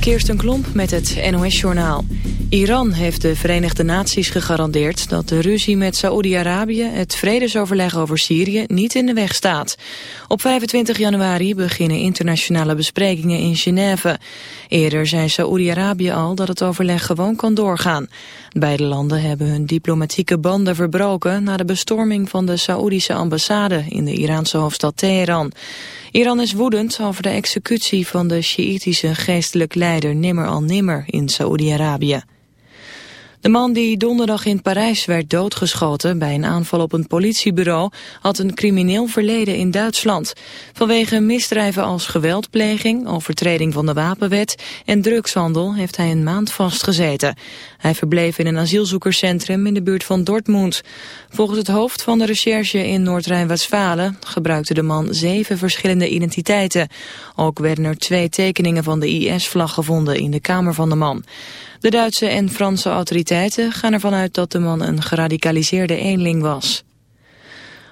Kirsten Klomp met het NOS-journaal. Iran heeft de Verenigde Naties gegarandeerd dat de ruzie met Saoedi-Arabië het vredesoverleg over Syrië niet in de weg staat. Op 25 januari beginnen internationale besprekingen in Genève. Eerder zei Saoedi-Arabië al dat het overleg gewoon kan doorgaan. Beide landen hebben hun diplomatieke banden verbroken na de bestorming van de Saoedische ambassade in de Iraanse hoofdstad Teheran. Iran is woedend over de executie van de Sjiïtische geestelijk leider Nimmer al-Nimmer in Saoedi-Arabië. De man die donderdag in Parijs werd doodgeschoten bij een aanval op een politiebureau had een crimineel verleden in Duitsland. Vanwege misdrijven als geweldpleging, overtreding van de wapenwet en drugshandel heeft hij een maand vastgezeten. Hij verbleef in een asielzoekerscentrum in de buurt van Dortmund. Volgens het hoofd van de recherche in Noord-Rijn-Westfalen gebruikte de man zeven verschillende identiteiten. Ook werden er twee tekeningen van de IS-vlag gevonden in de kamer van de man. De Duitse en Franse autoriteiten gaan ervan uit dat de man een geradicaliseerde eenling was.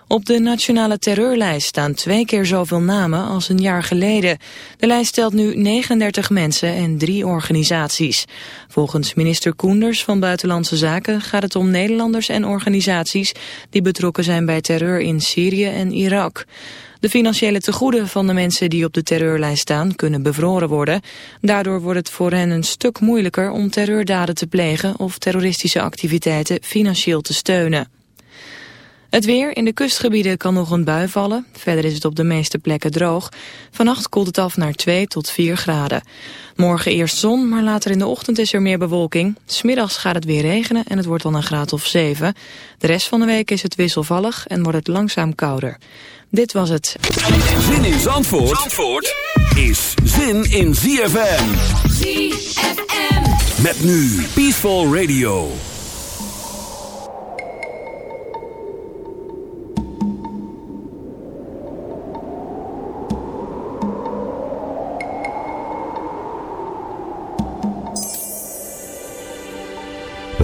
Op de nationale terreurlijst staan twee keer zoveel namen als een jaar geleden. De lijst telt nu 39 mensen en drie organisaties. Volgens minister Koenders van Buitenlandse Zaken gaat het om Nederlanders en organisaties die betrokken zijn bij terreur in Syrië en Irak. De financiële tegoeden van de mensen die op de terreurlijst staan kunnen bevroren worden. Daardoor wordt het voor hen een stuk moeilijker om terreurdaden te plegen of terroristische activiteiten financieel te steunen. Het weer. In de kustgebieden kan nog een bui vallen. Verder is het op de meeste plekken droog. Vannacht koelt het af naar 2 tot 4 graden. Morgen eerst zon, maar later in de ochtend is er meer bewolking. Smiddags gaat het weer regenen en het wordt dan een graad of 7. De rest van de week is het wisselvallig en wordt het langzaam kouder. Dit was het. Zin in Zandvoort, Zandvoort is zin in ZFM. ZFM. Met nu Peaceful Radio.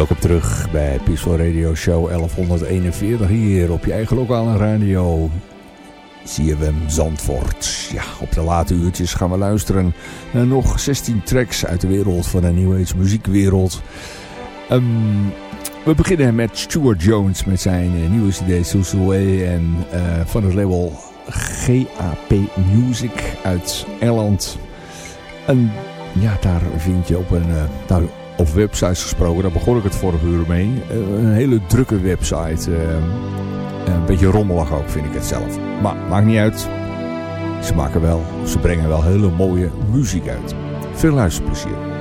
Welkom terug bij Peaceful Radio Show 1141 hier op je eigen lokale radio CFM Zandvoort. Ja, op de late uurtjes gaan we luisteren naar nog 16 tracks uit de wereld van de New Age muziekwereld. Um, we beginnen met Stuart Jones met zijn uh, nieuwe cd Suzuwe en uh, van het label GAP Music uit Engeland. En ja, daar vind je op een... Nou, over websites gesproken, daar begon ik het vorige uur mee. een hele drukke website. Een beetje rommelig ook, vind ik het zelf. Maar maakt niet uit. Ze maken wel, ze brengen wel hele mooie muziek uit. Veel luisterplezier.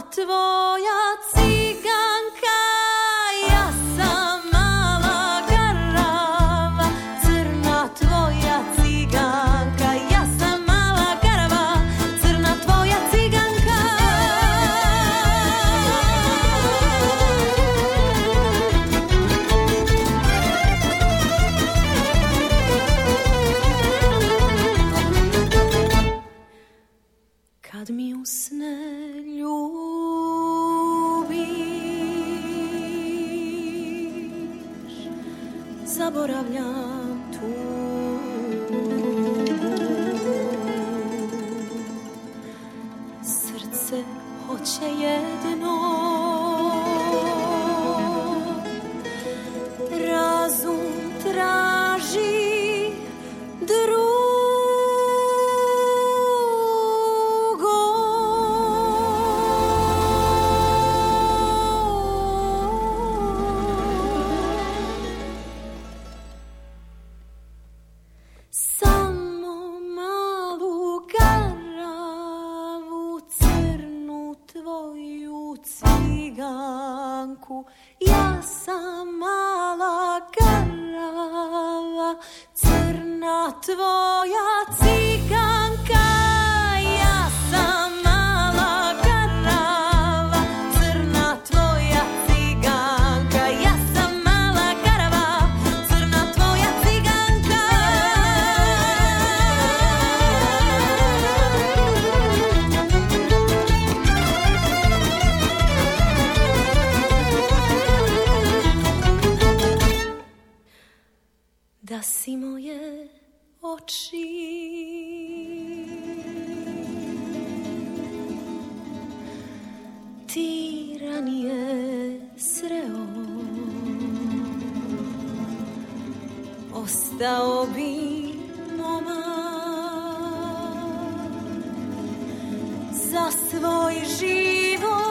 att vara da si moje oči ti ranije sreo. Ostao bi moma. Za svoj život